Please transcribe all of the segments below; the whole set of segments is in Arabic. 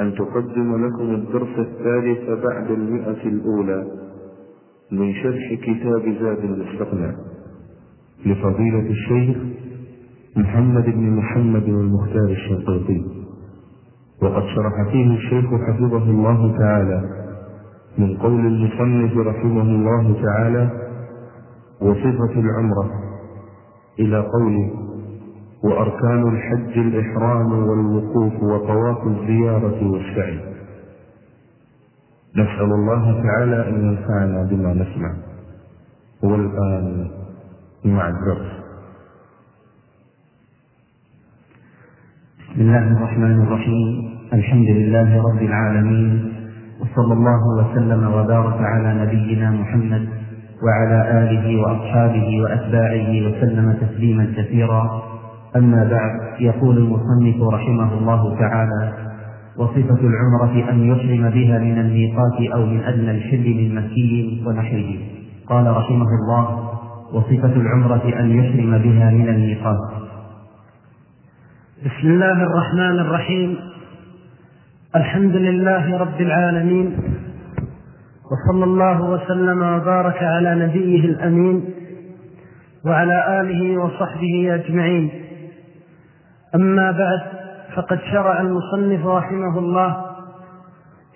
أن تقدم لكم الدرس الثالث بعد المئة الأولى من شرح كتاب زاد المستقنع. لفضيلة الشيخ محمد بن محمد المختار الشنقيطي. وقد شرح فيه الشيخ حفظه الله تعالى من قول المصنف رحمه الله تعالى وصفة العمرة إلى قوله وأركان الحج الإحرام والوقوف وطواف الزيارة والسعي. نسأل الله تعالى أن ينفعنا بما نسمع. والآن مع الدرس بسم الله الرحمن الرحيم. الحمد لله رب العالمين. وصلى الله وسلم وبارك على نبينا محمد وعلى آله وأصحابه وأتباعه وسلم تسليما كثيرا. أما بعد يقول المصنف رحمه الله تعالى وصفة العمرة أن يحرم بها من الميقات أو من أدنى الحل من مكي ونحره قال رحمه الله وصفة العمرة أن يحرم بها من الميقات. بسم الله الرحمن الرحيم. الحمد لله رب العالمين. وصلى الله وسلم وبارك على نبيه الأمين وعلى آله وصحبه أجمعين. أما بعد فقد شرع المصنف رحمه الله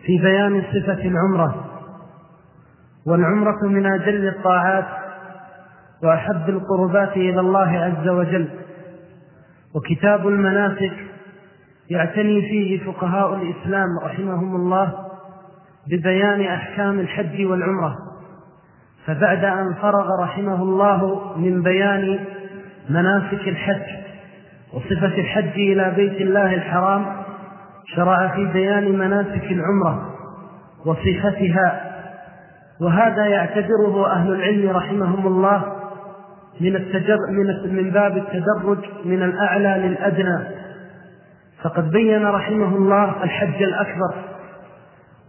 في بيان صفة العمرة والعمرة من أجل الطاعات وأحب القربات إلى الله عز وجل وكتاب المناسك يعتني فيه فقهاء الإسلام رحمهم الله ببيان أحكام الحج والعمرة. فبعد أن فرغ رحمه الله من بيان مناسك الحج وصفة الحج إلى بيت الله الحرام شرع في بيان مناسك العمرة وصفتها وهذا يعتبره أهل العلم رحمهم الله من, التجر من, من باب التدرج من الأعلى للأدنى. فقد بين رحمه الله الحج الأكبر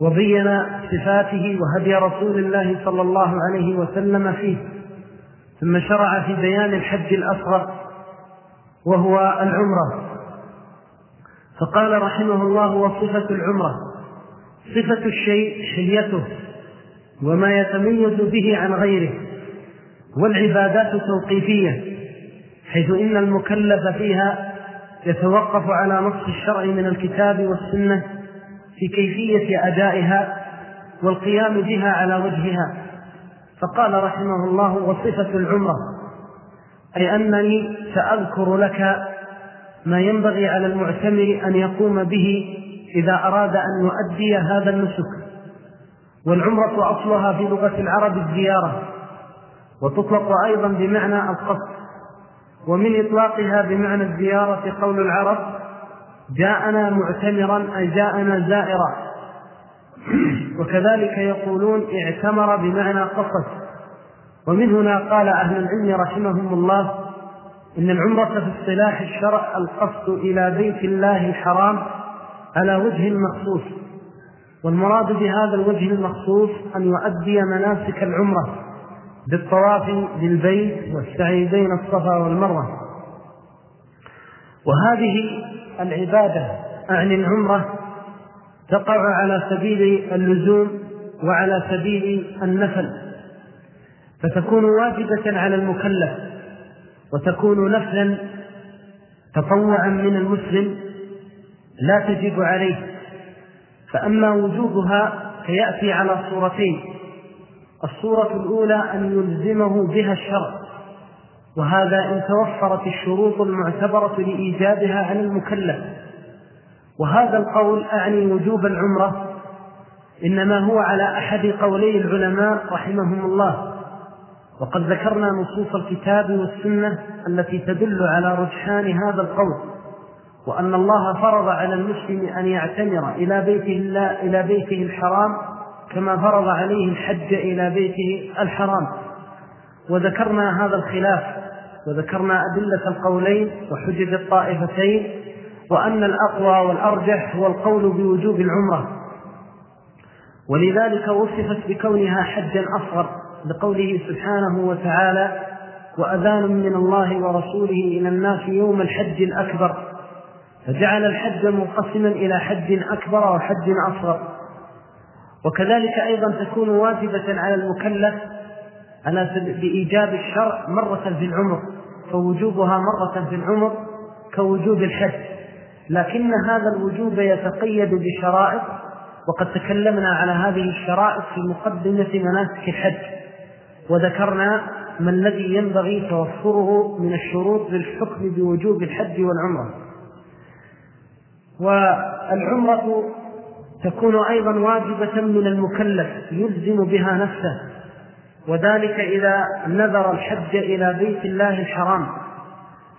وبين صفاته وهدي رسول الله صلى الله عليه وسلم فيه ثم شرع في بيان الحج الأصغر وهو العمرة. فقال رحمه الله وصفة العمرة. صفة الشيء حليته وما يتميز به عن غيره والعبادات توقيفية حيث إن المكلف فيها يتوقف على نص الشرع من الكتاب والسنة في كيفية أدائها والقيام بها على وجهها. فقال رحمه الله وصفة العمرة. أي أنني سأذكر لك ما ينبغي على المعتمر أن يقوم به إذا أراد أن يؤدي هذا النسك. والعمرة أصلها في لغة العرب الزيارة وتطلق أيضا بمعنى القصد ومن إطلاقها بمعنى الزيارة قول العرب جاءنا معتمرا أي جاءنا زائرا. وكذلك يقولون اعتمر بمعنى قصد. ومن هنا قال أهل العلم رحمهم الله إن العمرة في اصطلاح الشرع القصد إلى بيت الله الحرام على وجه مخصوص والمراد بهذا الوجه المخصوص أن يؤدي مناسك العمرة بالطواف بالبيت والسعي بين الصفا والمروة. وهذه العبادة أعني العمرة تقع على سبيل اللزوم وعلى سبيل النفل. فتكون واجبة على المكلف وتكون نفلا تطوعا من المسلم لا تجب عليه. فأما وجوبها فيأتي على صورتين. الصورة الأولى أن يلزمه بها الشرع وهذا إن توفرت الشروط المعتبرة لإيجابها عن المكلف. وهذا القول أعني وجوب العمرة إنما هو على أحد قولي العلماء رحمهم الله. وقد ذكرنا نصوص الكتاب والسنة التي تدل على رجحان هذا القول وأن الله فرض على المسلم أن يعتمر إلى بيته, إلى بيته الحرام كما فرض عليه الحج إلى بيته الحرام. وذكرنا هذا الخلاف وذكرنا أدلة القولين وحجج الطائفتين وأن الأقوى والأرجح هو القول بوجوب العمرة. ولذلك وصفت بكونها حجا أصغر. لقوله سبحانه وتعالى وأذان من الله ورسوله إلى الناس يوم الحج الأكبر. فجعل الحج منقسما إلى حج أكبر وحج أصغر. وكذلك أيضا تكون واجبة على المكلف على بإيجاب الشرع مرة في العمر فوجوبها مرة في العمر كوجوب الحج. لكن هذا الوجوب يتقيد بشرائط وقد تكلمنا على هذه الشرائط في مقدمة مناسك الحج. وذكرنا ما الذي ينبغي توفره من الشروط للحكم بوجوب الحج والعمرة. والعمرة تكون أيضا واجبة من المكلف يلزم بها نفسه. وذلك إذا نذر الحج إلى بيت الله الحرام.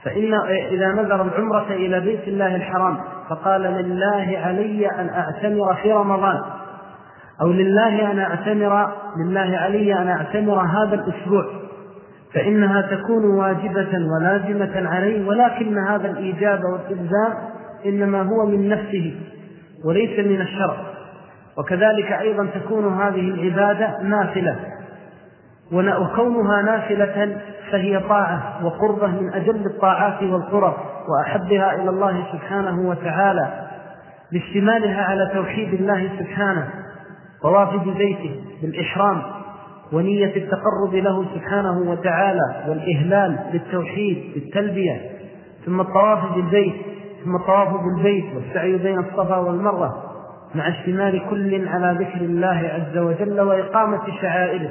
فإن إذا نذر العمرة إلى بيت الله الحرام فقال لله علي أن أعتمر في رمضان. أو لله أن أعتمر لله علي أن أعتمر هذا الأسبوع. فإنها تكون واجبة ولازمة عليه ولكن هذا الإيجاب والإلزام إنما هو من نفسه وليس من الشرع. وكذلك أيضا تكون هذه العبادة نافلة. وكونها نافلة فهي طاعة وقربة من أجل الطاعات والقرب وأحبها إلى الله سبحانه وتعالى. لاشتمالها على توحيد الله سبحانه. ووافد بيته بالإحرام ونية التقرب له سبحانه وتعالى والإهلال بالتوحيد بالتلبية ثم الطواف بالبيت ثم الطواف بالبيت والسعي بين الصفا والمروة مع اشتمال كل على ذكر الله عز وجل وإقامة شعائره.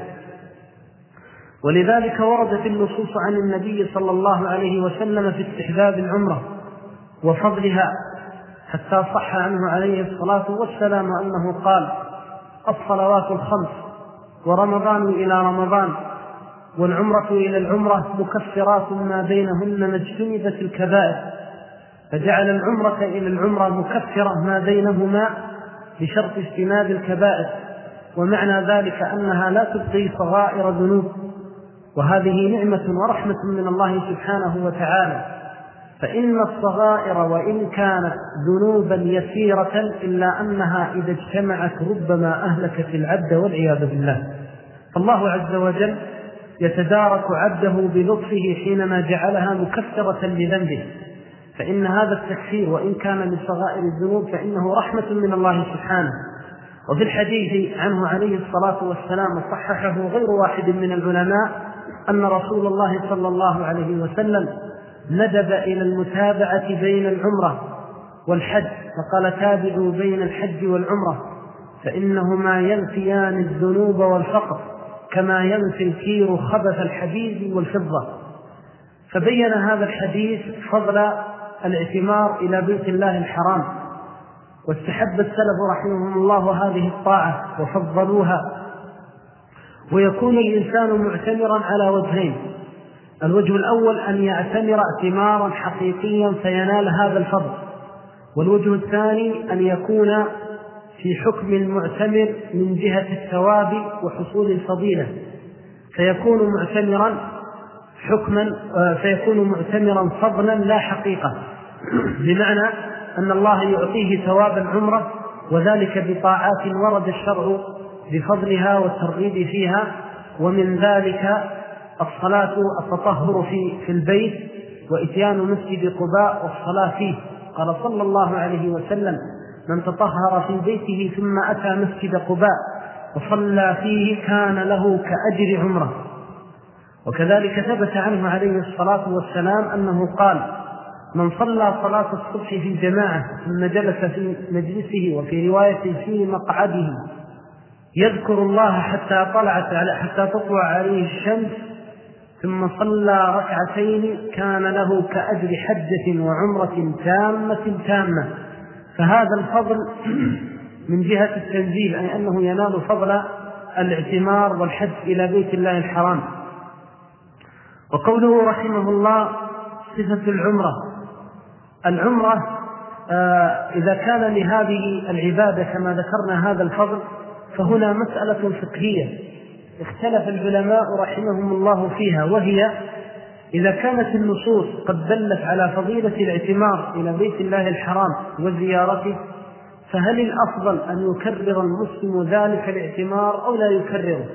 ولذلك وردت النصوص عن النبي صلى الله عليه وسلم في استحباب العمرة وفضلها حتى صح عنه عليه الصلاة والسلام أنه قال الصلوات الخمس ورمضان إلى رمضان والعمرة إلى العمرة مكفرات ما بينهن ما اجتنبت الكبائر فجعل العمرة إلى العمرة مكفرة ما بينهما بشرط اجتناب الكبائر ومعنى ذلك أنها لا تبقي صغائر ذنوب وهذه نعمة ورحمة من الله سبحانه وتعالى. فإن الصغائر وإن كانت ذنوبا يسيرة إلا أنها إذا اجتمعت ربما أهلكت العبد والعياذ بالله. الله عز وجل يتدارك عبده بلطفه حينما جعلها مكثرة لذنبه. فإن هذا التكفير وإن كان لصغائر الذنوب فإنه رحمة من الله سبحانه. وفي الحديث عنه عليه الصلاة والسلام صححه غير واحد من العلماء أن رسول الله صلى الله عليه وسلم ندب إلى المتابعة بين العمرة والحج فقال تابعوا بين الحج والعمرة فإنهما ينفيان الذنوب والفقر كما ينفي الكير خبث الحديد والفضة. فبين هذا الحديث فضل الاعتمار إلى بيت الله الحرام واستحب السلف رحمهم الله هذه الطاعة وفضلوها ويكون الإنسان معتمرا على وجهين. الوجه الأول أن يعتمر اعتمارا حقيقيا فينال هذا الفضل. والوجه الثاني أن يكون في حكم المعتمر من جهة الثواب وحصول الفضيلة. فيكون معتمرا حكما فيكون معتمرا فضلا لا حقيقة. بمعنى أن الله يعطيه ثواب العمرة وذلك بطاعات ورد الشرع بفضلها والترغيب فيها ومن ذلك الصلاة التطهر في, في البيت وإتيان مسجد قباء والصلاة فيه. قال صلى الله عليه وسلم من تطهر في بيته ثم أتى مسجد قباء وصلى فيه كان له كأجر عمرة. وكذلك ثبت عنه عليه الصلاة والسلام أنه قال من صلى صلاة الصبح في جماعة ثم جلس في مجلسه وفي رواية في مقعده يذكر الله حتى طلعت على حتى تطلع عليه الشمس ثم صلى ركعتين كان له كأجر حجة وعمرة تامة تامة. فهذا الفضل من جهة التنزيل أي أنه ينال فضل الاعتمار والحج إلى بيت الله الحرام. وقوله رحمه الله صفة العمرة. العمرة آه، إذا كان لهذه العبادة كما ذكرنا هذا الفضل فهنا مسألة فقهية. اختلف العلماء رحمهم الله فيها وهي إذا كانت النصوص قد دلت على فضيلة الاعتمار إلى بيت الله الحرام وزيارته فهل الأفضل أن يكرر المسلم ذلك الاعتمار أو لا يكرره؟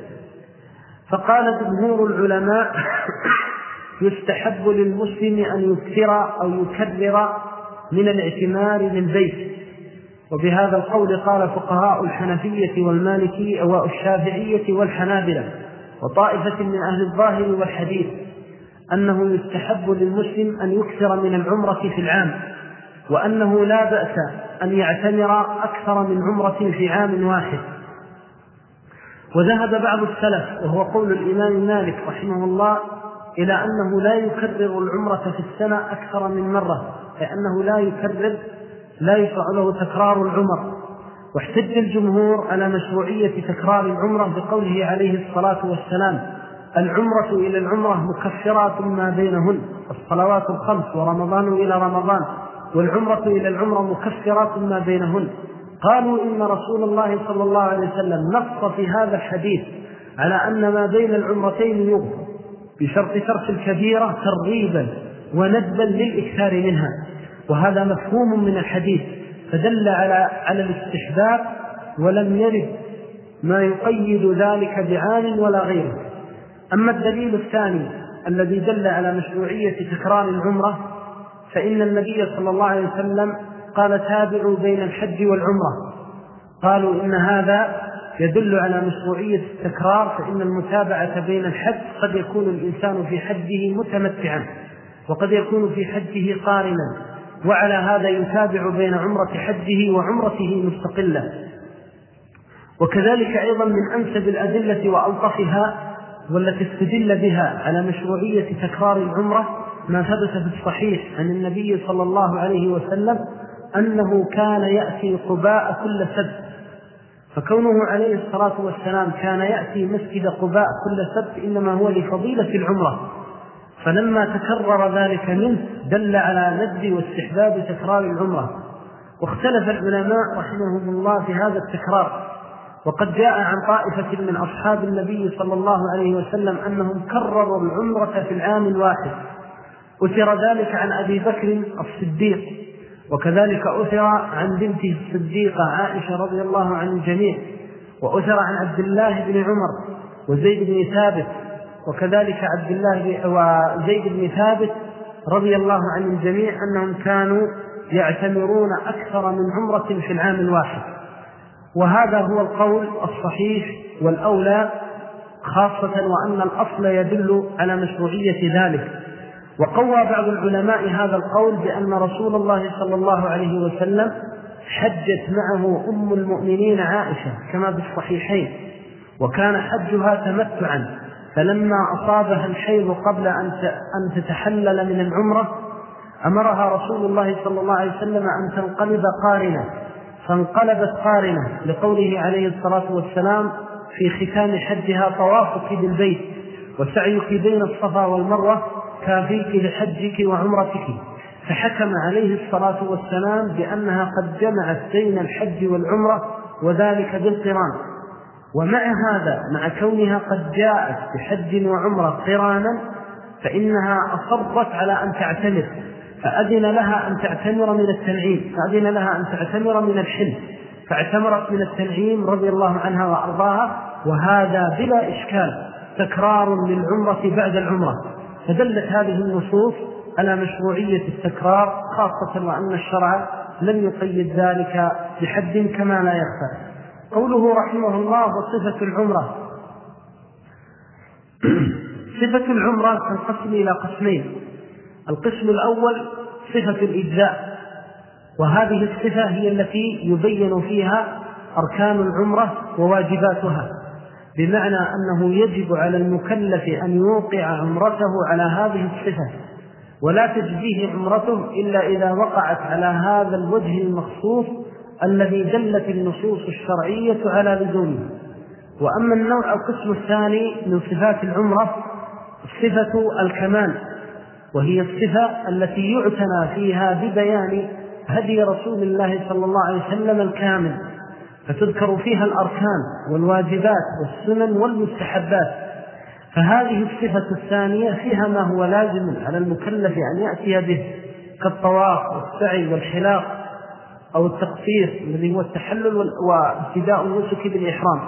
فقال جمهور العلماء يستحب للمسلم أن يكثر أو يكرر من الاعتمار للبيت. وبهذا القول قال فقهاء الحنفية والمالكية والشافعية والحنابلة وطائفة من أهل الظاهر والحديث أنه يستحب للمسلم أن يكثر من العمرة في العام وأنه لا بأس أن يعتمر أكثر من عمرة في عام واحد. وذهب بعض السلف وهو قول الإمام مالك رحمه الله إلى أنه لا يكرر العمرة في السنة أكثر من مرة لأنه لا يكرر لا يشرع له تكرار العمر. واحتج الجمهور على مشروعية تكرار العمرة بقوله عليه الصلاة والسلام العمرة إلى العمرة مكفرات ما بينهن الصلوات الخمس ورمضان إلى رمضان والعمرة إلى العمرة مكفرات ما بينهن. قالوا إن رسول الله صلى الله عليه وسلم نص في هذا الحديث على أن ما بين العمرتين يغفر بشرط ترك الكبيرة ترغيبا وندبا للإكثار منها. وهذا مفهوم من الحديث فدل على على الاستحباب ولم يرد ما يقيد ذلك بعام ولا غيره. أما الدليل الثاني الذي دل على مشروعية تكرار العمرة فإن النبي صلى الله عليه وسلم قال تابعوا بين الحج والعمرة. قالوا إن هذا يدل على مشروعية التكرار فإن المتابعة بين الحج قد يكون الإنسان في حجه متمتعا وقد يكون في حجه قارنا. وعلى هذا يتابع بين عمرة حجه وعمرته مستقلة. وكذلك أيضا من أنسب الأدلة وألطفها والتي استدل بها على مشروعية تكرار العمرة ما ثبت في الصحيح عن النبي صلى الله عليه وسلم أنه كان يأتي قباء كل سبت. فكونه عليه الصلاة والسلام كان يأتي مسجد قباء كل سبت إنما هو لفضيلة العمرة. فلما تكرر ذلك منه دل على ند واستحباب تكرار العمرة. واختلف العلماء رحمهم الله في هذا التكرار. وقد جاء عن طائفة من أصحاب النبي صلى الله عليه وسلم أنهم كرروا العمرة في العام الواحد. أثر ذلك عن أبي بكر الصديق وكذلك أثر عن بنته الصديقة عائشة رضي الله عن الجميع وأثر عن عبد الله بن عمر وزيد بن ثابت وكذلك عبد الله وزيد بن ثابت رضي الله عن الجميع أنهم كانوا يعتمرون أكثر من عمرة في العام الواحد. وهذا هو القول الصحيح والأولى خاصة وأن الأصل يدل على مشروعية ذلك. وقوى بعض العلماء هذا القول بأن رسول الله صلى الله عليه وسلم حجت معه أم المؤمنين عائشة كما بالصحيحين وكان حجها تمتعا. فلما أصابها الحيض قبل أن تتحلل من العمرة أمرها رسول الله صلى الله عليه وسلم أن تنقلب قارنة. فانقلبت قارنة لقوله عليه الصلاة والسلام في ختام حجها طوافك بالبيت وسعيك بين الصفا والمروة كافيك لحجك وعمرتك. فحكم عليه الصلاة والسلام بأنها قد جمعت بين الحج والعمرة وذلك بالقران. ومع هذا مع كونها قد جاءت بحج وعمرة قرانا فإنها أصرت على أن تعتمر فأذن لها أن تعتمر من التنعيم فأذن لها أن تعتمر من الحل فاعتمرت من التنعيم رضي الله عنها وأرضاها وهذا بلا إشكال تكرار للعمرة بعد العمرة. فدلت هذه النصوص على مشروعية التكرار خاصة وأن الشرع لم يقيد ذلك بحد كما لا يخفى. قوله رحمه الله وصفة العمرة. صفة العمرة تنقسم إلى قسمين. القسم الأول صفة الإجزاء وهذه الصفة هي التي يبين فيها أركان العمرة وواجباتها بمعنى أنه يجب على المكلف أن يوقع عمرته على هذه الصفة ولا تجزيه عمرته إلا إذا وقعت على هذا الوجه المخصوص الذي دلت النصوص الشرعية على لزومه وأما النوع القسم الثاني من صفات العمرة صفة الكمال وهي الصفة التي يعتنى فيها ببيان هدي رسول الله صلى الله عليه وسلم الكامل. فتذكر فيها الأركان والواجبات والسنن والمستحبات. فهذه الصفة الثانية فيها ما هو لازم على المكلف أن يأتي به كالطواف والسعي والحلاق. أو التقصير الذي هو التحلل وابتداء النسك بالإحرام.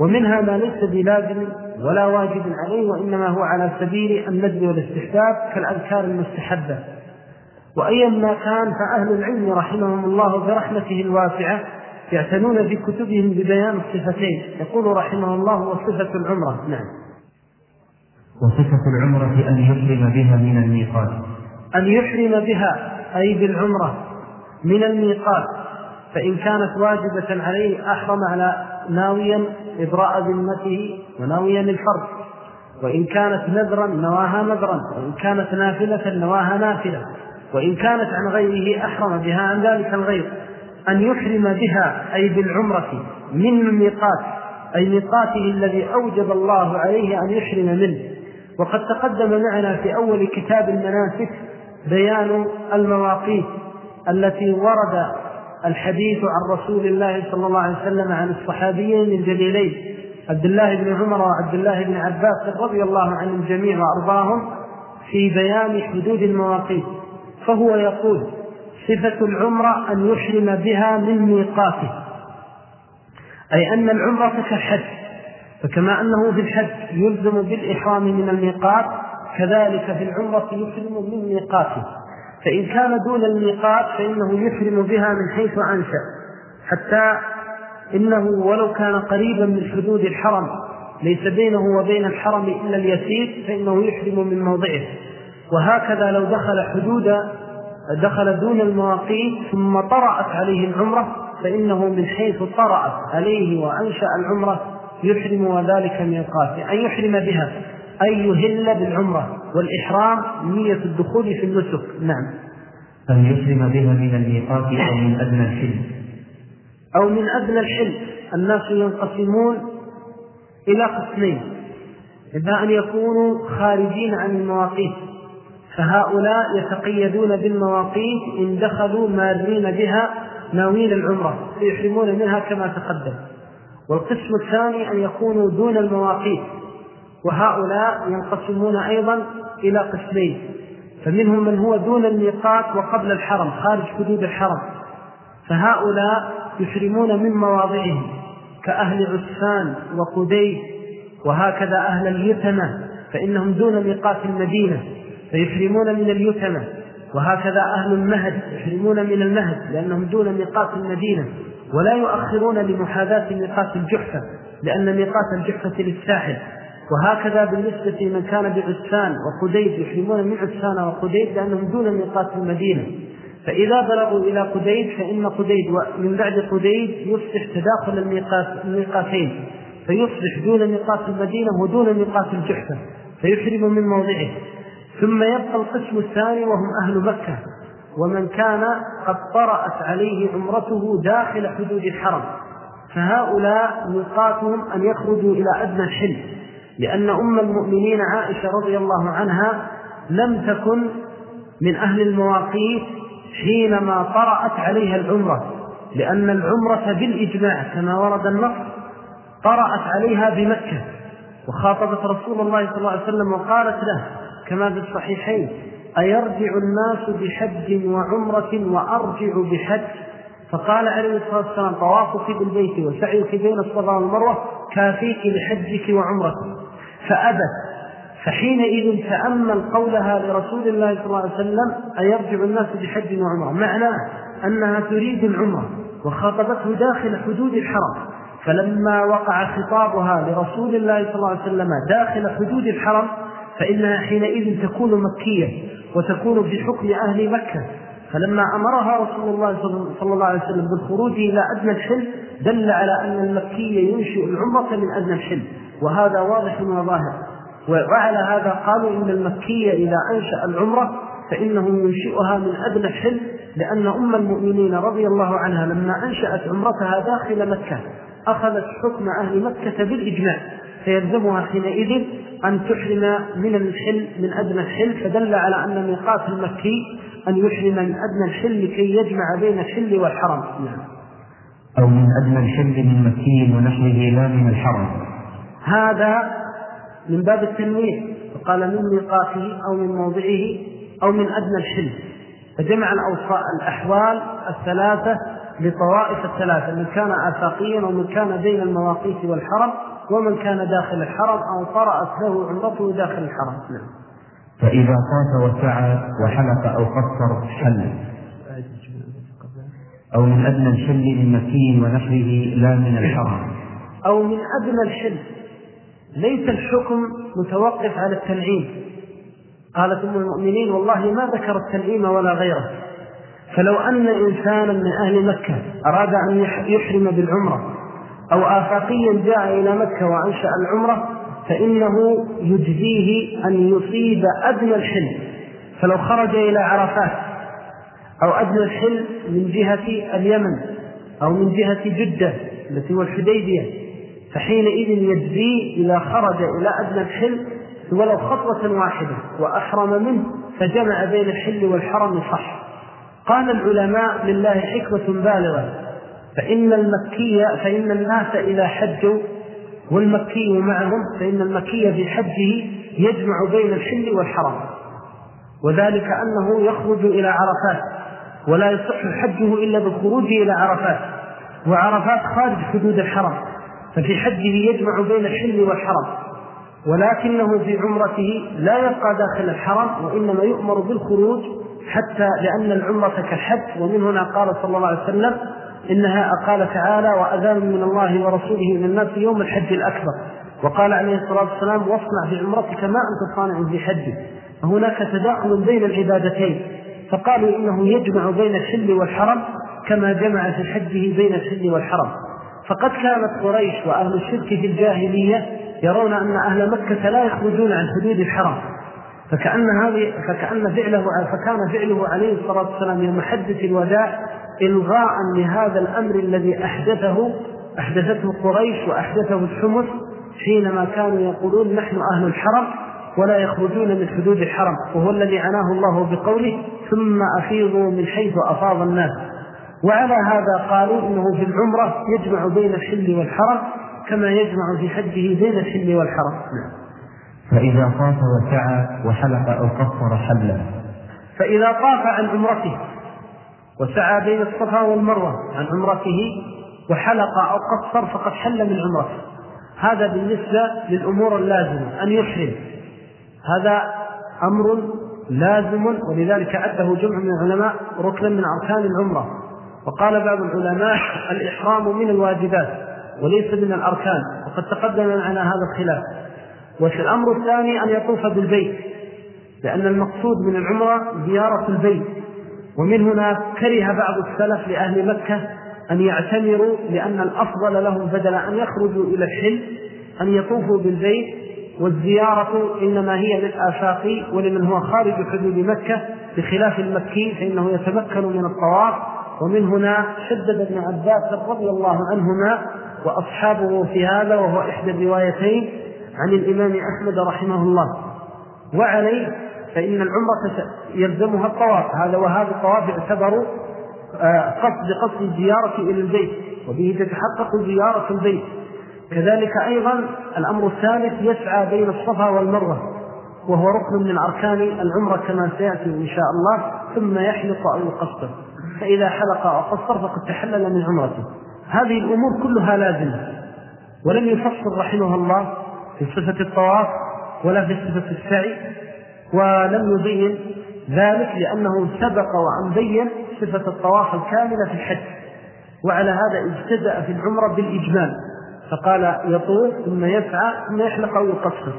ومنها ما ليس بلازم ولا واجب عليه وإنما هو على سبيل الندب والاستحباب كالأذكار المستحبة. وأيا ما كان فأهل العلم رحمهم الله برحمته الواسعة يعتنون في كتبهم ببيان الصفتين. يقول رحمه الله وصفة العمرة. نعم. وصفة العمرة أن يحرم بها من الميقات. أن يحرم بها أي بالعمرة. من الميقات فإن كانت واجبة عليه أحرم على ناويا إبراء ذمته وناويا الفرض. وإن كانت نذرا نواها نذرا وإن كانت نافلة نواها نافلة. وإن كانت عن غيره أحرم بها عن ذلك الغير. أن يحرم بها أي بالعمرة من الميقات أي ميقاته الذي أوجب الله عليه أن يحرم منه. وقد تقدم معنا في أول كتاب المناسك بيان المواقيت. التي ورد الحديث عن رسول الله صلى الله عليه وسلم عن الصحابيين الجليلين عبد الله بن عمر وعبد الله بن عباس رضي الله عن الجميع وأرضاهم في بيان حدود المواقيت. فهو يقول صفة العمرة أن يحرم بها من ميقاته. أي أن العمرة كالحج. فكما أنه في الحج يلزم بالإحرام من الميقات كذلك في العمرة يحرم من ميقاته. فإن كان دون الميقات فإنه يحرم بها من حيث أنشأ حتى إنه ولو كان قريبا من حدود الحرم ليس بينه وبين الحرم إلا اليسير فإنه يحرم من موضعه. وهكذا لو دخل حدود دخل دون المواقيت ثم طرأت عليه العمرة فإنه من حيث طرأت عليه وأنشأ العمرة يحرم وذلك ميقاته أن يحرم بها. أن يهل بالعمرة والإحرام نية الدخول في النسك. نعم. أن يحرم بها من الميقات أو من أدنى الحل أو من أدنى الحل الناس ينقسمون إلى قسمين. إما أن يكونوا خارجين عن المواقيت فهؤلاء يتقيدون بالمواقيت إن دخلوا مارين بها ناوين العمرة فيحرمون منها كما تقدم. والقسم الثاني أن يكونوا دون المواقيت. وهؤلاء ينقسمون أيضا إلى قسمين. فمنهم من هو دون الميقات وقبل الحرم خارج حدود الحرم. فهؤلاء يحرمون من مواضعهم كأهل عسفان وقديس وهكذا أهل اليتمة فإنهم دون ميقات المدينة فيحرمون من اليتمة. وهكذا أهل المهد يحرمون من المهد لأنهم دون ميقات المدينة. ولا يؤخرون لمحاذاة ميقات الجحفة لأن ميقات الجحفة للساحل وهكذا بالنسبة لمن كان بعسان وقديد يحرمون من عسان وقديد لأنهم دون ميقات المدينة. فإذا بلغوا إلى قديد فإن قديد ومن بعد قديد يصبح تداخل الميقات الميقاتين. فيصبح دون ميقات المدينة ودون ميقات الجحفة فيحرم من موضعه. ثم يبقى القسم الثاني وهم أهل مكة. ومن كان قد طرأت عليه عمرته داخل حدود الحرم. فهؤلاء ميقاتهم أن يخرجوا إلى أدنى الحل. لأن أم المؤمنين عائشة رضي الله عنها لم تكن من أهل المواقيت حينما طرأت عليها العمرة لأن العمرة بالإجماع كما ورد النص طرأت عليها بمكة وخاطبت رسول الله صلى الله عليه وسلم وقالت له كما في الصحيحين أيرجع الناس بحج وعمرة وأرجع بحج؟ فقال عليه الصلاة والسلام طوافك بالبيت وسعيك بين الصفا والمروة كافيك لحجك وعمرتك. فأبت. فحينئذ تأمل قولها لرسول الله صلى الله عليه وسلم أيرجع الناس بحج وعمرة؟ معناه أنها تريد العمرة وخاطبته داخل حدود الحرم. فلما وقع خطابها لرسول الله صلى الله عليه وسلم داخل حدود الحرم فإنها حينئذ تكون مكية وتكون في حكم أهل مكة. فلما أمرها رسول الله صلى الله عليه وسلم بالخروج إلى أدنى الحل دل على أن المكي ينشئ العمرة من أدنى الحل وهذا واضح وظاهر وعلى هذا قالوا إن المكي إذا أنشأ العمرة فإنه ينشئها من أدنى الحل لأن أم المؤمنين رضي الله عنها لما أنشأت عمرتها داخل مكة أخذت حكم أهل مكة بالإجماع. فيلزمها حينئذ أن تحرم من الحل من أدنى الحل فدل على أن ميقات المكي أن يحرم من أدنى الحل لكي يجمع بين الحل والحرم. نعم. أو من أدنى الحل من مكي ونحوه لا من الحرم. هذا من باب التنويع فقال من ميقاته أو من موضعه أو من أدنى الحل فجمع الأحوال الثلاثة لطوائف الثلاثة. من كان آفاقيا ومن كان بين المواقيت والحرم ومن كان داخل الحرم أو طرأت له عمرته داخل الحرم. نعم. فإذا طاف وسعى وحلق أو قصر حل. أو من أدنى الحل من مكي ونحره لا من الحرم أو من أدنى الحل. ليس الحكم متوقف على التنعيم. قالت أم المؤمنين والله ما ذكر التنعيم ولا غيره. فلو أن إنسانا من أهل مكة أراد أن يحرم بالعمرة أو آفاقيا جاء إلى مكة وأنشأ العمرة فإنه يجزيه أن يصيب أدنى الحل. فلو خرج إلى عرفات أو أدنى الحل من جهة اليمن أو من جهة جدة التي هو الحديبية فحينئذ يجزيه إذا خرج إلى أدنى الحل ولو خطوة واحدة وأحرم منه فجمع بين الحل والحرم صح. قال العلماء لله حكمة بالغة فإن المكية فإن الناس إذا حجوا والمكي معهم فإن المكي في حجه يجمع بين الحل والحرم وذلك أنه يخرج إلى عرفات ولا يصح حجه إلا بالخروج إلى عرفات وعرفات خارج حدود الحرم ففي حجه يجمع بين الحل والحرم. ولكنه في عمرته لا يبقى داخل الحرم وإنما يؤمر بالخروج حتى لأن العمرة كالحج ومن هنا قال صلى الله عليه وسلم إنها قال تعالى وأذان من الله ورسوله من الناس يوم الحج الأكبر. وقال عليه الصلاة والسلام واصنع في عمرتك ما أنت صانع في حجه فهناك تداخل بين العبادتين. فقالوا إنه يجمع بين الحل والحرم كما جمع في حجه بين الحل والحرم. فقد كانت قريش وأهل الشرك في الجاهلية يرون أن أهل مكة لا يخرجون عن حدود الحرم. فكأن هذه فكأن فعله فكان فعله عليه الصلاة والسلام يوم حدث الوداع إلغاء لهذا الأمر الذي أحدثه أحدثته قريش وأحدثه الحمص حينما كانوا يقولون نحن أهل الحرم ولا يخرجون من حدود الحرم وهو الذي عناه الله بقوله ثم أفيضوا من حيث أفاض الناس. وعلى هذا قالوا إنه في العمرة يجمع بين الحل والحرم كما يجمع في حجه بين الحل والحرم. فإذا طاف وسعى وحلق أو قصر حلا فإذا طاف عن عمرته وسعى بين الصفا والمروة عن عمرته وحلق أو قصر فقد حل من عمرته. هذا بالنسبة للأمور اللازمة أن يحرم. هذا أمر لازم ولذلك أده جمع من العلماء ركنا من أركان العمرة. وقال بعض العلماء الإحرام من الواجبات وليس من الأركان وقد تقدم معنا هذا الخلاف. والأمر الثاني أن يطوف بالبيت لأن المقصود من العمرة زيارة البيت. ومن هنا كره بعض السلف لأهل مكة أن يعتمروا لأن الأفضل لهم بدل أن يخرجوا إلى الحل أن يطوفوا بالبيت والزيارة إنما هي للآفاق ولمن هو خارج حدود مكة بخلاف المكي فإنه يتمكن من الطواف. ومن هنا شدد ابن عباس رضي الله عنهما وأصحابه في هذا وهو إحدى الروايتين عن الإمام أحمد رحمه الله. وعليه فإن العمرة يلزمها الطواف. هذا وهذا الطواف يعتبر آه، قصد قصد الزيارة إلى البيت وبه تتحقق زيارة البيت. كذلك أيضا الأمر الثالث يسعى بين الصفا والمروة وهو ركن من أركان العمرة كما سيأتي إن شاء الله ثم يحلق أو يقصر. فإذا حلق أو قصر فقد تحلل من عمرته. هذه الأمور كلها لازمة. ولم يفصل رحمه الله في صفة الطواف ولا في صفة السعي ولم يبين ذلك لأنه سبق وأن بين صفة الطواف الكاملة في الحج. وعلى هذا ابتدأ في العمرة بالإجمال. فقال يطوف ثم يسعى ثم يحلق أو يقصر.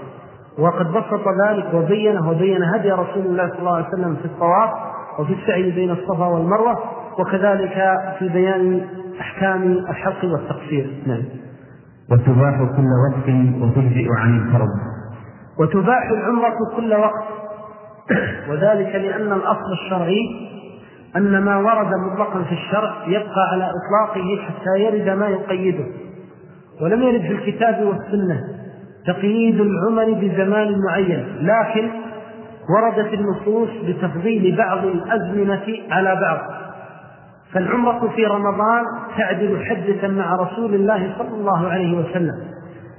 وقد بسط ذلك وبينه وبين هدي رسول الله صلى الله عليه وسلم في الطواف وفي السعي بين الصفا والمروة وكذلك في بيان أحكام الحلق والتقصير. نعم. وتباح كل وقت وتجزئ عن الفرض. وتباح العمرة كل وقت. وذلك لأن الأصل الشرعي أن ما ورد مطلقا في الشرع يبقى على إطلاقه حتى يرد ما يقيده ولم يرد في الكتاب والسنة تقييد العمر بزمان معين لكن وردت النصوص بتفضيل بعض الأزمنة على بعض. فالعمرة في رمضان تعدل حجة مع رسول الله صلى الله عليه وسلم.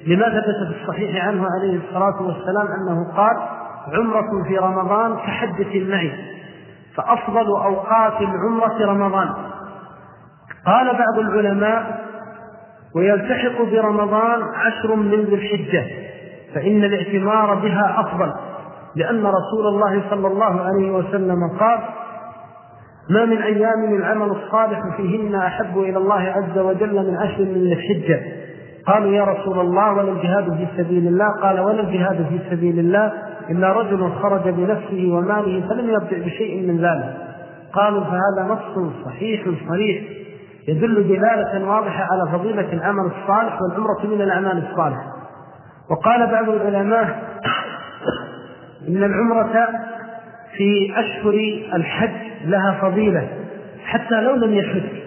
لما ثبت في الصحيح عنه عليه الصلاة والسلام أنه قال عمرة في رمضان كحجة معي فأفضل أوقات العمرة رمضان. قال بعض العلماء ويلتحق برمضان عشر من ذي الحجة فإن الاعتمار بها أفضل لأن رسول الله صلى الله عليه وسلم قال ما من أيام العمل الصالح فيهن أحب إلى الله عز وجل من عشر من الحجة. قالوا يا رسول الله ولا الجهاد في سبيل الله؟ قال ولا الجهاد في سبيل الله. إلا رجل خرج بنفسه وماله فلم يبدع بشيء من ذلك. قالوا فهذا نص صحيح صريح. يدل دلالة واضحة على فضيلة العمل الصالح والعمرة من الأعمال الصالحة. وقال بعض العلماء إن العمرة في أشهر الحج لها فضيلة حتى لو لم يحج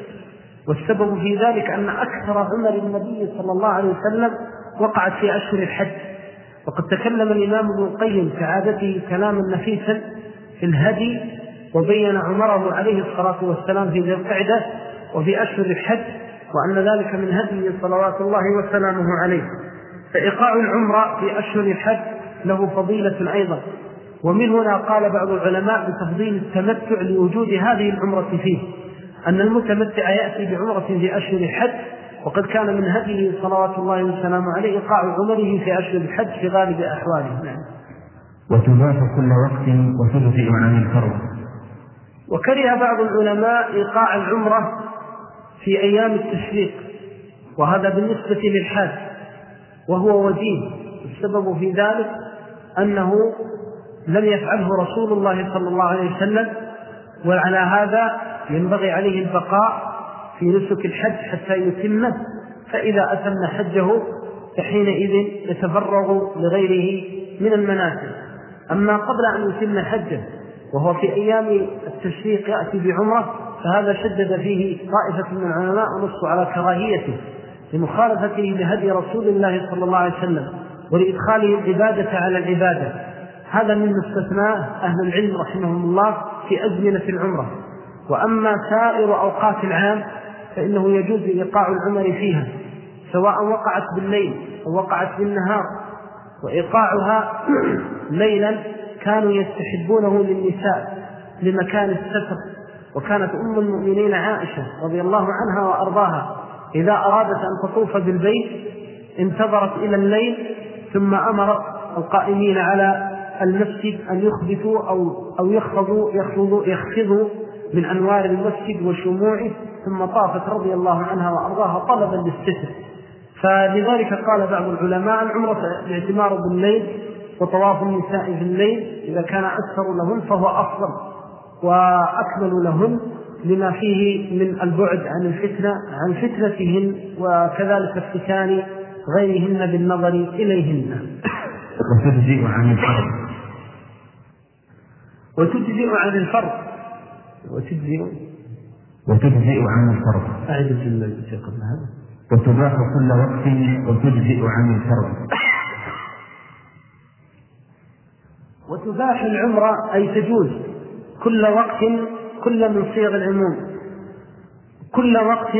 والسبب في ذلك أن أكثر عمر النبي صلى الله عليه وسلم وقعت في أشهر الحج. وقد تكلم الإمام ابن القيم كعادته كلاما نفيسا في الهدي وبين عمره عليه الصلاة والسلام في ذي القعدة وفي أشهر الحج وأن ذلك من هدي صلوات الله وسلامه عليه. فإيقاع العمرة في أشهر الحج له فضيلة أيضا. ومن هنا قال بعض العلماء بتفضيل التمتع لوجود هذه العمرة فيه. أن المتمتع يأتي بعمرة في أشهر الحج وقد كان من هديه صلوات الله وسلامه عليه إيقاع عمره في أشهر الحج في غالب أحواله. نعم. وتباح كل وقت وتجزئ عن الفرض. وكره بعض العلماء إيقاع العمرة في أيام التشريق وهذا بالنسبة للحاج وهو وجيه. السبب في ذلك أنه لم يفعله رسول الله صلى الله عليه وسلم وعلى هذا ينبغي عليه البقاء في نسك الحج حتى يتمه فإذا أتم حجه فحينئذ يتفرغ لغيره من المناسك أما قبل أن يتم حجه وهو في أيام التشريق يأتي بعمرة فهذا شدد فيه طائفة من العلماء ونصوا على كراهيته لمخالفته لهدي رسول الله صلى الله عليه وسلم ولإدخاله العبادة على العبادة. هذا من استثناء أهل العلم رحمهم الله في أزمنة العمرة. وأما سائر أوقات العام فإنه يجوز إيقاع العمر فيها سواء وقعت بالليل أو وقعت بالنهار. وإيقاعها ليلا كانوا يستحبونه للنساء لمكان الستر وكانت أم المؤمنين عائشة رضي الله عنها وأرضاها إذا أرادت أن تطوف بالبيت انتظرت إلى الليل ثم أمرت القائمين على المسجد أن يخبثوا أو, أو يخفضوا, يخفضوا, يخفضوا من أنوار المسجد وشموعه ثم طافت رضي الله عنها وأرضاها طلبا للستر. فلذلك قال بعض العلماء العمرة الاعتمار بالليل وطواف النساء في الليل إذا كان أكثر لهن فهو أفضل وأكمل لهن لما فيه من البعد عن الفتنة عن فتنتهن وكذلك افتتان غيرهن بالنظر إليهن. وتجزئ عن الفرض. وتجزئ عن الفرض. وتجزئ وتجزئ عن الفرض. أعد الجملة التي قبل هذا وتباح كل وقت وتجزئ عن الفرض. وتباح العمرة أي تجوز كل وقت كل من صيغ العموم. كل وقت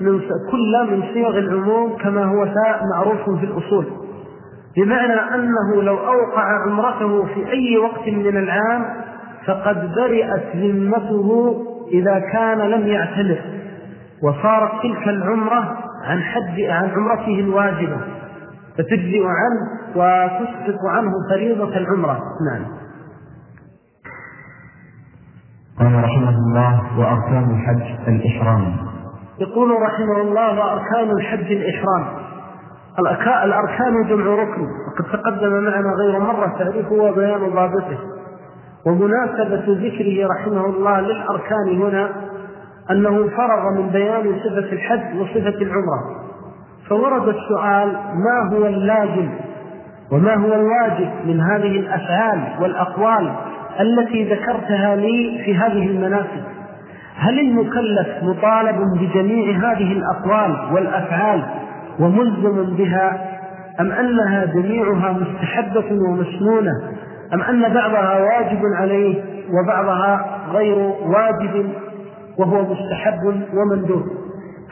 من كل من صيغ العموم كما هو معروف في الأصول. بمعنى أنه لو أوقع عمرته في أي وقت من العام فقد برئت ذمته إذا كان لم يعتمر وصارت تلك العمرة عن حد عن عمرته الواجبة فتجزئ عنه وتسقط عنه فريضة العمرة. نعم. قال رحمه الله وأركان الحج الإحرام. يقول رحمه الله وأركان الحج الإحرام. الأركان جمع ركن وقد تقدم معنا غير مرة تعريفه وبيان ضابطه. ومناسبة ذكره رحمه الله للأركان هنا أنه فرغ من بيان صفة الحج وصفة العمرة. فورد السؤال ما هو اللازم وما هو الواجب من هذه الأفعال والأقوال التي ذكرتها لي في هذه المناسك هل المكلف مطالب بجميع هذه الأقوال والأفعال وملزم بها أم أنها جميعها مستحبة ومسنونة أم أن بعضها واجب عليه وبعضها غير واجب وهو مستحب ومندوب.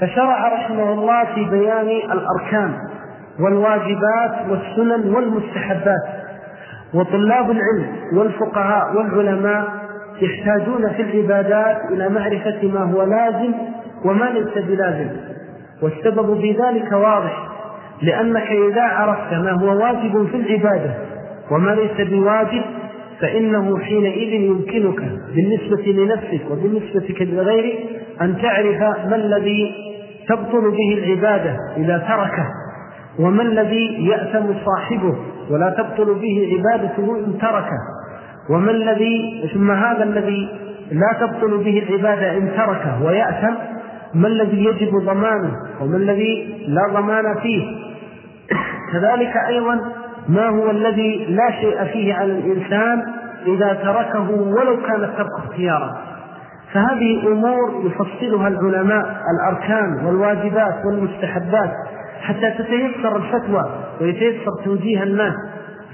فشرع رحمه الله في بيان الأركان والواجبات والسنن والمستحبات. وطلاب العلم والفقهاء والعلماء يحتاجون في العبادات إلى معرفة ما هو لازم وما ليس بلازم. والسبب في ذلك واضح لأنك إذا عرفت ما هو واجب في العبادة وما ليس بواجب فإنه حينئذ يمكنك بالنسبة لنفسك وبالنسبة لغيرك أن تعرف ما الذي تبطل به العبادة إذا تركه وما الذي يأثم صاحبه ولا تبطل به عبادته إن تركه وما الذي ثم هذا الذي لا تبطل به العبادة إن تركه ويأثم ما الذي يجب ضمانه وما الذي لا ضمان فيه. كذلك أيضا ما هو الذي لا شيء فيه على الإنسان إذا تركه ولو كان الترك اختيارا فهذه أمور يفصلها العلماء الأركان والواجبات والمستحبات حتى تتيسر الفتوى ويتيسر توجيه الناس.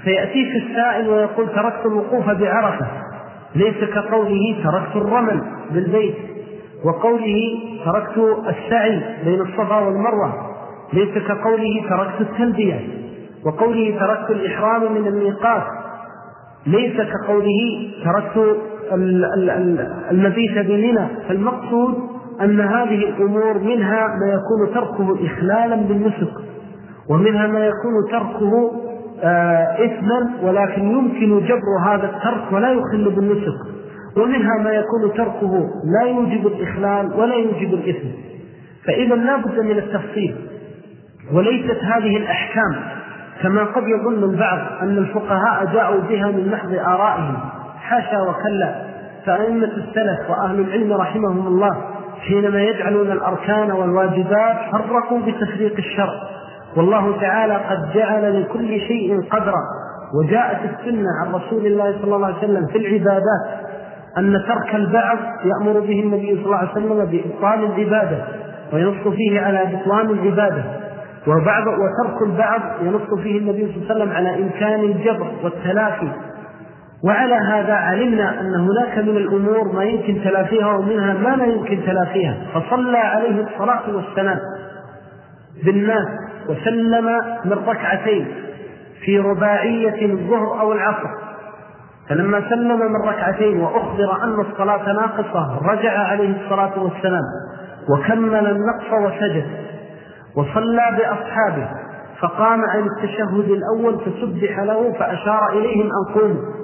فيأتيك السائل ويقول تركت الوقوف بعرفة ليس كقوله تركت الرمل بالبيت وقوله تركت السعي بين الصفا والمروة ليس كقوله تركت التلبية. وقوله تركت الإحرام من الميقات. ليس كقوله تركت المبيت بمنى فالمقصود أن هذه الأمور منها ما يكون تركه إخلالا بالنسك ومنها ما يكون تركه آه، إثما ولكن يمكن جبر هذا الترك ولا يخل بالنسك. ومنها ما يكون تركه لا يوجب الإخلال ولا يوجب الإثم. فإذا لا بد من التفصيل. وليست هذه الأحكام. كما قد يظن البعض أن الفقهاء جاءوا بها من محض آرائهم. حاشا وكلا. فأئمة السلف وأهل العلم رحمهم الله حينما يجعلون الأركان والواجبات فرقوا بتفريق الشرع. والله تعالى قد جعل لكل شيء قدرا. وجاءت السنة عن رسول الله صلى الله عليه وسلم في العبادات أن ترك البعض يأمر به النبي صلى الله عليه وسلم بإبطال العبادة وينص فيه على بطلان العبادة. وبعض وترك البعض ينص فيه النبي صلى الله عليه وسلم على إمكان الجبر والتلافي وعلى هذا علمنا أن هناك من الأمور ما يمكن تلافيها ومنها ما لا يمكن تلافيها فصلى عليه الصلاة والسلام بالناس وسلم من ركعتين في رباعية الظهر أو العصر. فلما سلم من ركعتين وأخبر أن الصلاة ناقصة رجع عليه الصلاة والسلام وكمل النقص وسجد. وصلى بأصحابه فقام عن التشهد الأول فسبح له فأشار إليهم أن قوموا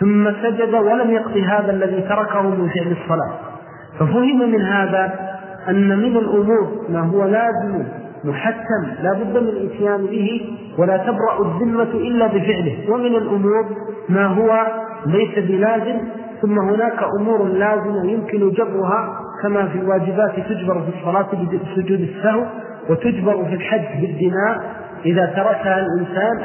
ثم سجد ولم يقضي هذا الذي تركه من فعل الصلاة. ففهم من هذا أن من الأمور ما هو لازم محتم لا بد من الإتيان به ولا تبرأ الذمة إلا بفعله. ومن الأمور ما هو ليس بلازم ثم هناك أمور لازمة يمكن جبرها كما في الواجبات تجبر في الصلاة بسجود السهو. وتجبر في الحج بالدماء إذا تركها الإنسان.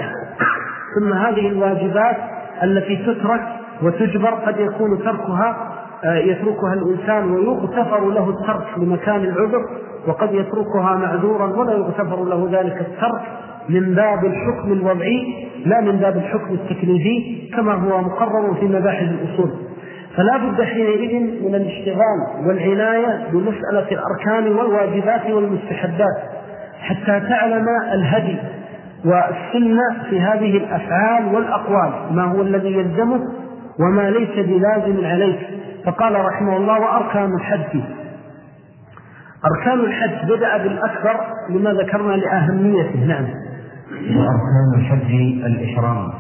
ثم هذه الواجبات التي تترك وتجبر قد يكون تركها آه، يتركها الإنسان ويغتفر له الترك لمكان العذر وقد يتركها معذورا ولا يغتفر له ذلك الترك من باب الحكم الوضعي لا من باب الحكم التكليفي كما هو مقرر في مباحث الأصول. فلا بد حينئذ من الاشتغال والعناية بمسألة الأركان والواجبات والمستحدات حتى تعلم الهدي والسنة في هذه الأفعال والأقوال ما هو الذي يلزمك وما ليس بلازم عليك. فقال رحمه الله وأركان الحج. أركان الحج بدأ بالأكبر لما ذكرنا لأهميته نعم. وأركان الحج الإحرام.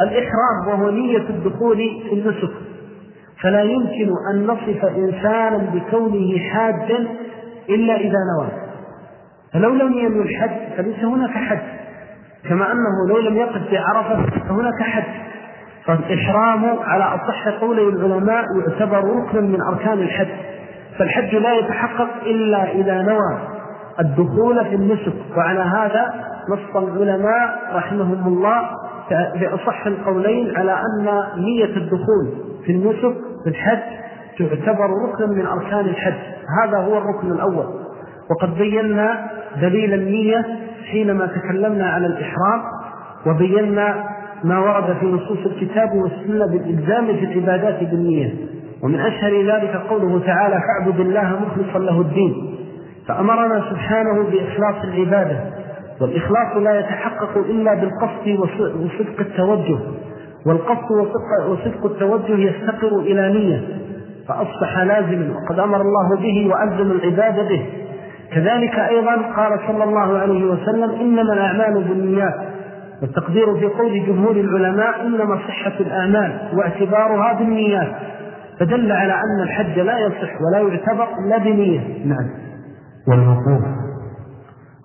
الإحرام وهو نية الدخول في النسك. فلا يمكن أن نصف إنسانا بكونه حاجا إلا إذا نوى. فلو لم ينوي الحج فليس هناك حج كما أنه لو لم يقف في عرفة فهناك حج فالإحرام على أصح قولي العلماء يعتبر ركنا من أركان الحج فالحج لا يتحقق إلا إذا نوى. الدخول في النسك. وعلى هذا نص العلماء رحمهم الله بأصح القولين على أن نية الدخول في النسك في الحج تعتبر ركنا من أركان الحج هذا هو الركن الأول. وقد بينا دليل النية حينما تكلمنا على الإحرام وبينا ما ورد في نصوص الكتاب والسنة بالإلزام في العبادات بالنية. ومن أشهر ذلك قوله تعالى فاعبد الله مخلصا له الدين فأمرنا سبحانه بإخلاص العبادة. والإخلاص لا يتحقق إلا بالقصد وصدق التوجه. والقصد وصدق التوجه يستقر إلى نية فأصبح لازما وقد أمر الله به وألزم العبادة به. كذلك أيضا قال صلى الله عليه وسلم إنما الأعمال بالنيات. والتقدير في قول جمهور العلماء إنما صحة الآمال واعتبارها بالنيات. فدل على أن الحج لا يصح ولا يعتبر إلا بنية. نعم. والوقوف.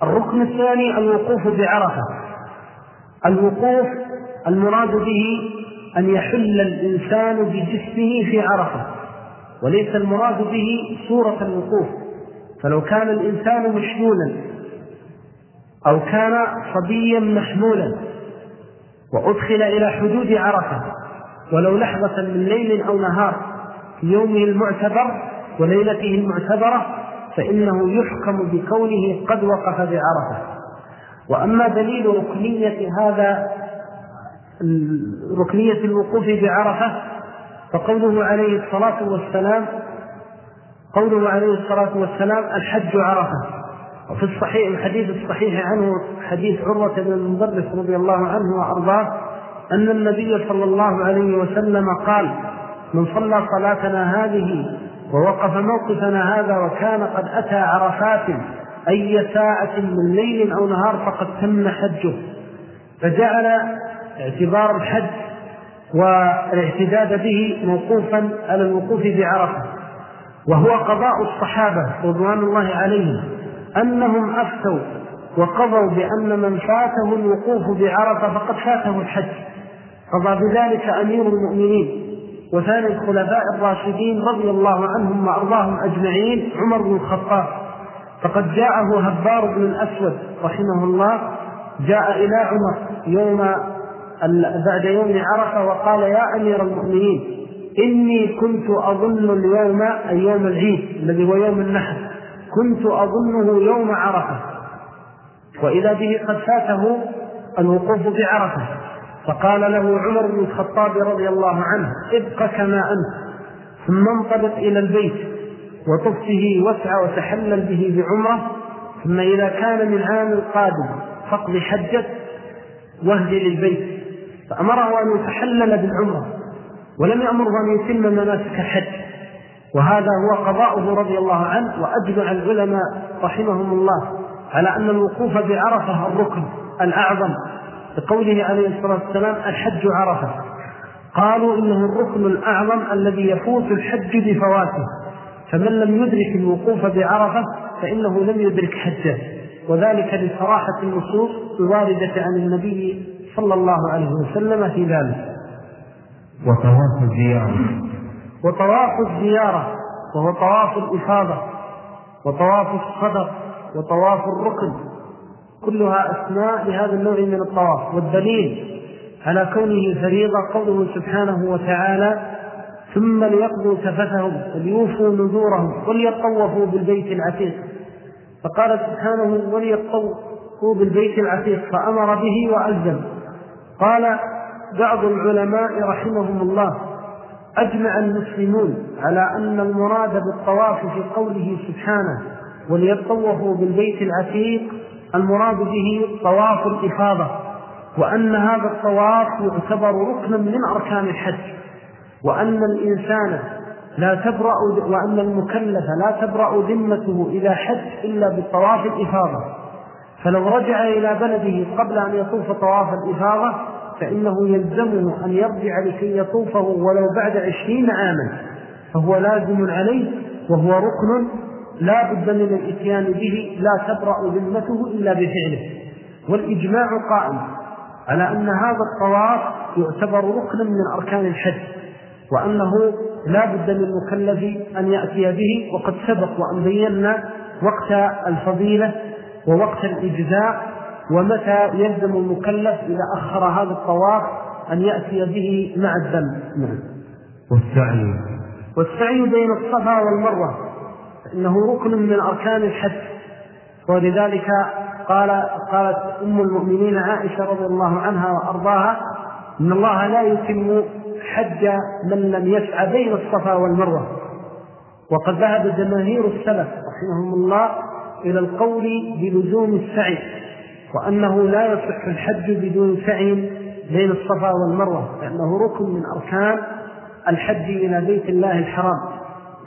الركن الثاني الوقوف بعرفة. الوقوف المراد به أن يحل الإنسان بجسمه في عرفة وليس المراد به صورة الوقوف. فلو كان الإنسان مشلولا أو كان صبيا محمولا وأدخل إلى حدود عرفة ولو لحظة من ليل أو نهار في يومه المعتبر وليلته المعتبرة فإنه يحكم بكونه قد وقف بعرفة. وأما دليل ركنية هذا ركنية الوقوف بعرفة فقوله عليه الصلاة والسلام قوله عليه الصلاة والسلام الحج عرفة. وفي الصحيح الحديث الصحيح عنه حديث عروة بن المدرس رضي الله عنه وأرضاه أن النبي صلى الله عليه وسلم قال من صلى صلاتنا هذه ووقف موقفنا هذا وكان قد أتى عرفات أي ساعة من ليل أو نهار فقد تم حجه فجعل اعتبار الحج والاعتداد به موقوفا على الوقوف بعرفة وهو قضاء الصحابة رضوان الله عليهم أنهم أفتوا وقضوا بأن من فاته الوقوف بعرفة فقد فاته الحج. قضى بذلك أمير المؤمنين وثاني الخلفاء الراشدين رضي الله عنهم وأرضاهم أجمعين عمر بن الخطاب. فقد جاءه هبار بن الأسود رحمه الله جاء إلى عمر يوم بعد يوم عرفة وقال يا أمير المؤمنين إني كنت أظن اليوم أي يوم العيد الذي هو يوم النحر. كنت أظنه يوم عرفة. وإذا به قد فاته الوقوف بعرفة فقال له عمر بن الخطاب رضي الله عنه ابق كما أنت. ثم انطلق إلى البيت وطف به واسعى وتحلل به بعمرة. ثم إذا كان من عام القادم فقض حجة واهدي للبيت. فأمره أن يتحلل بالعمرة ولم يأمره أن يتم مناسك الحج. وهذا هو قضاؤه رضي الله عنه وأجمع العلماء رحمهم الله على أن الوقوف بعرفة الركن الأعظم بقوله عليه الصلاة والسلام الحج عرفة. قالوا إنه الركن الأعظم الذي يفوت الحج بفواته فمن لم يدرك الوقوف بعرفة فإنه لم يدرك حجه. وذلك لصراحة النصوص الواردة عن النبي صلى الله عليه وسلم في ذلك. وطواف الزيارة. وطواف الزيارة وهو طواف الإفاضة وطواف الصدق وطواف الركن. كلها أسماء لهذا النوع من الطواف. والدليل على كونه فريضة قوله سبحانه وتعالى ثم ليقضوا تفتهم وليوفوا نذورهم وليطوفوا بالبيت العتيق. فقال سبحانه وليطوفوا بالبيت العتيق. فأمر به وألزم قال بعض العلماء رحمهم الله أجمع المسلمون على أن المراد بالطواف في قوله سبحانه وليطوفوا بالبيت العتيق المراد به طواف الإفاضة وأن هذا الطواف يعتبر ركنا من أركان الحج وأن الإنسان لا تبرأ وأن المكلف لا تبرأ ذمته إذا حج إلا بالطواف الإفاضة. فلو رجع إلى بلده قبل أن يطوف طواف الإفاضة فإنه يلزمه أن يرجع لكي يطوفه ولو بعد عشرين عاما. فهو لازم عليه وهو ركن لا بد من الإتيان به لا تبرأ ذمته إلا بفعله. والإجماع قائم على أن هذا الطواف يعتبر ركنا من أركان الحج وأنه لا بد للمكلف أن يأتي به وقد سبق وأن بينا وقت الفضيلة ووقت الإجزاء ومتى يلزم المكلف إذا أخر هذا الطواف أن يأتي به مع الدم نعم والسعي. والسعي بين الصفا والمروة فإنه ركن من أركان الحج. ولذلك قال قالت أم المؤمنين عائشة رضي الله عنها وأرضاها إن الله لا يتم حج من لم يسعى بين الصفا والمروة. وقد ذهب جماهير السلف رحمهم الله إلى القول بلزوم السعي وأنه لا يصح الحج بدون سعي بين الصفا والمروة لأنه ركن من أركان الحج إلى بيت الله الحرام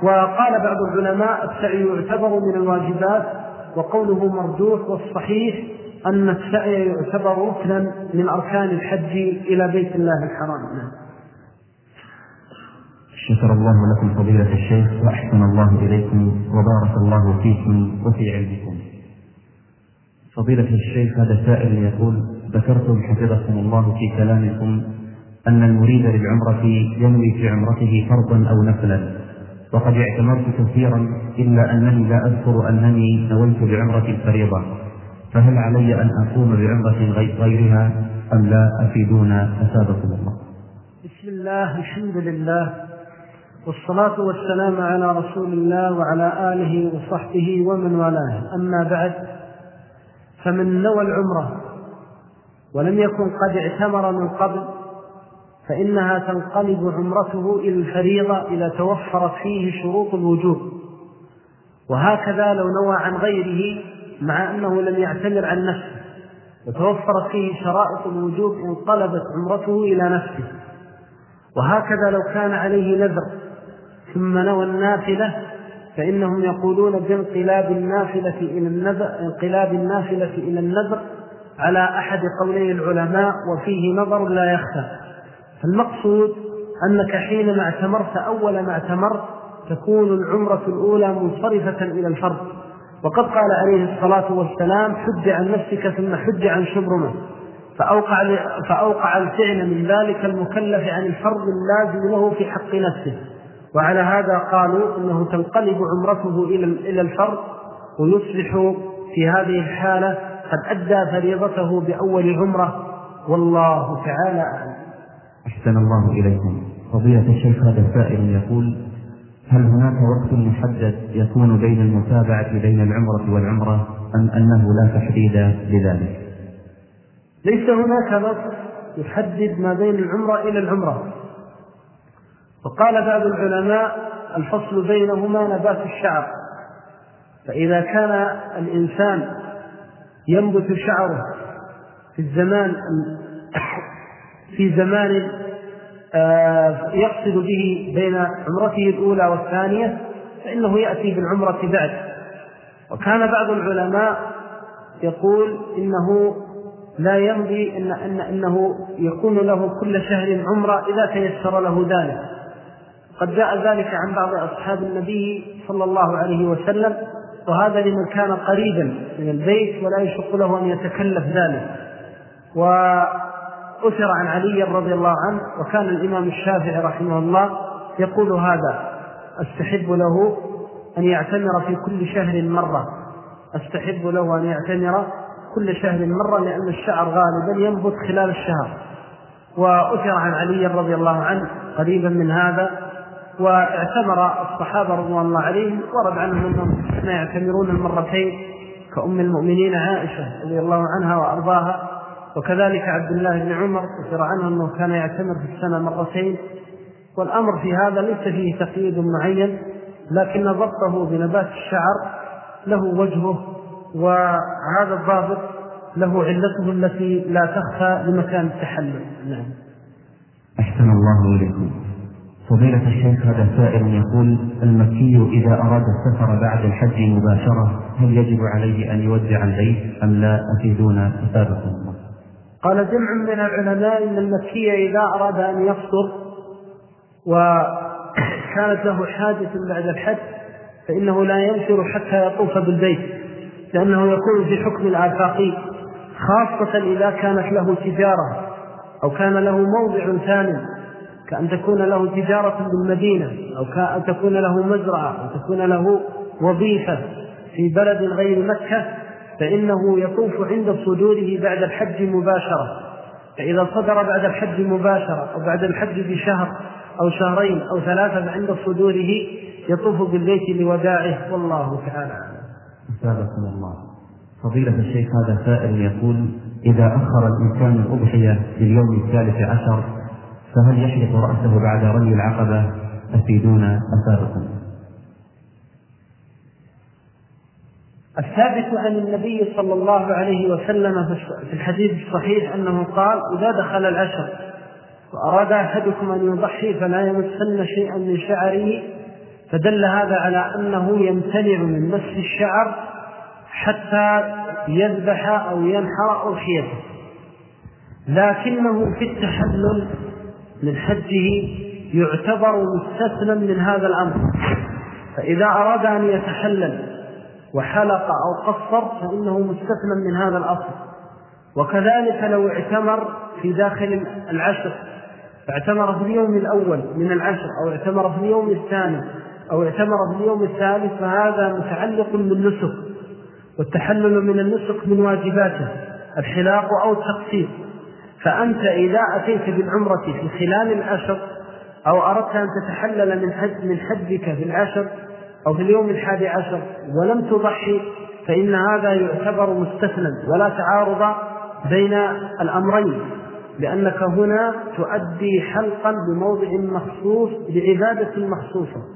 وقال بعض العلماء السعي يعتبر من الواجبات وقوله مرجوح والصحيح أن السعي يعتبر ركنا من أركان الحج إلى بيت الله الحرام. شكر الله لكم فضيلة الشيخ وأحسن الله إليكم وبارك الله فيكم وفي علمكم. فضيلة الشيخ هذا سائل يقول ذكرتم حفظكم الله في كلامكم أن المريد للعمرة ينوي في عمرته فرضا أو نفلا وقد اعتمرت كثيرا إلا أنني لا أذكر أنني نويت بعمرة الفريضة فهل علي أن أقوم بعمرة غيرها أم لا أفيدونا أسابكم الله؟ بسم الله الحمد لله. والصلاة والسلام على رسول الله وعلى آله وصحبه ومن والاه. أما بعد فمن نوى العمرة ولم يكن قد اعتمر من قبل فإنها تنقلب عمرته إلى الفريضة إذا توفرت فيه شروط الوجوب. وهكذا لو نوى عن غيره مع أنه لم يعتمر عن نفسه وتوفرت فيه شرائط الوجوب انقلبت عمرته إلى نفسه. وهكذا لو كان عليه نذر ثم نوى النافلة فإنهم يقولون بانقلاب النافلة إلى النذر انقلاب النافلة إلى النذر على أحد قولي العلماء وفيه نظر لا يخفى. فالمقصود أنك حينما اعتمرت أول ما اعتمرت تكون العمرة الأولى منصرفة إلى الفرض وقد قال عليه الصلاة والسلام حج عن نفسك ثم حج عن شبرمه فأوقع, فأوقع الفعل من ذلك المكلف عن الفرض اللازم له في حق نفسه. وعلى هذا قالوا أنه تنقلب عمرته إلى الفرض ويصبح في هذه الحالة قد أدى فريضته بأول عمرة. والله تعالى أعلم. أحسن الله إليكم. فضيلة الشيخ هذا سائل يقول هل هناك وقت محدد يكون بين المتابعة بين العمرة والعمرة أم أنه لا تحديد لذلك؟ ليس هناك وقت يحدد ما بين العمرة إلى العمرة. وقال بعض العلماء الفصل بينهما نبات الشعر. فإذا كان الإنسان ينبت شعره في الزمان في زمان آه، يقصد به بين عمرته الأولى والثانية فإنه يأتي بالعمرة بعد. وكان بعض العلماء يقول إنه لا يمضي إن إن إنه يكون له كل شهر عمرة إذا تيسر له ذلك. قد جاء ذلك عن بعض أصحاب النبي صلى الله عليه وسلم وهذا لمن كان قريبا من البيت ولا يشق له أن يتكلف ذلك. وأثر عن علي رضي الله عنه وكان الإمام الشافعي رحمه الله يقول هذا أستحب له أن يعتمر في كل شهر مرة. أستحب له أن يعتمر كل شهر مرة لأن الشعر غالبا ينبت خلال الشهر. وأثر عن علي رضي الله عنه قريبا من هذا واعتمر الصحابة رضي الله عليهم ورد عنهم أنهم كانوا يعتمرون المرتين كأم المؤمنين عائشة رضي الله عنها وأرضاها. وكذلك عبد الله بن عمر أثر عنه أنه كان يعتمر في السنة مرتين. والأمر في هذا ليس فيه تقييد معين لكن ضبطه بنبات الشعر له وجهه وهذا الضابط له علته التي لا تخفى لمكان التحلل. نعم. أحسن الله إليكم. فضيلة الشيخ هذا سائل يقول المكي إذا أراد السفر بعد الحج مباشرة هل يجب عليه أن يودع البيت أم لا؟ أفيدون أفادكم الله قال جمع من العلماء أن المكي إذا أراد أن يفطر وكانت له حاجة بعد الحج فإنه لا ينشر حتى يطوف بالبيت لأنه يكون في حكم الآفاقي خاصة إذا كانت له تجارة أو كان له موضع ثاني كأن تكون له تجارة بالمدينة أو كأن تكون له مزرعة أو تكون له وظيفة في بلد غير مكة فإنه يطوف عند صدوره بعد الحج مباشرة. فإذا صدر بعد الحج مباشرة أو بعد الحج بشهر أو شهرين أو ثلاثة عند صدوره يطوف بالبيت لوداعه. والله تعالى أسابقنا الله. فضيلة الشيخ هذا سائل يقول إذا أخر الإنسان الأضحية لليوم الثالث عشر فهل يحلق رأسه بعد رمي العقبة أفيدونا أثابكم الثابت عن النبي صلى الله عليه وسلم في الحديث الصحيح أنه قال إذا دخل العشر وأراد أحدكم أن يضحي فلا يمسن شيئا من شعره فدل هذا على أنه يمتنع من مس الشعر حتى يذبح أو ينحر أضحيته لكنه في التحلل من حجه يعتبر مستثنى من هذا الأمر. فإذا أراد أن يتحلل وحلق أو قصر فإنه مستثنى من هذا الأصل. وكذلك لو اعتمر في داخل العشر اعتمر في اليوم الأول من العشر أو اعتمر في اليوم الثاني أو اعتمر في اليوم الثالث فهذا متعلق بالنسك. والتحلل من النسك من واجباته الحلاق أو التقصير. فأنت إذا أتيت بالعمرة في خلال العشر أو أردت أن تتحلل من حج من حجك في العشر أو في اليوم الحادي عشر ولم تضحي فإن هذا يعتبر مستثنى ولا تعارض بين الأمرين لأنك هنا تؤدي حلقا بموضع مخصوص بعبادة مخصوصة.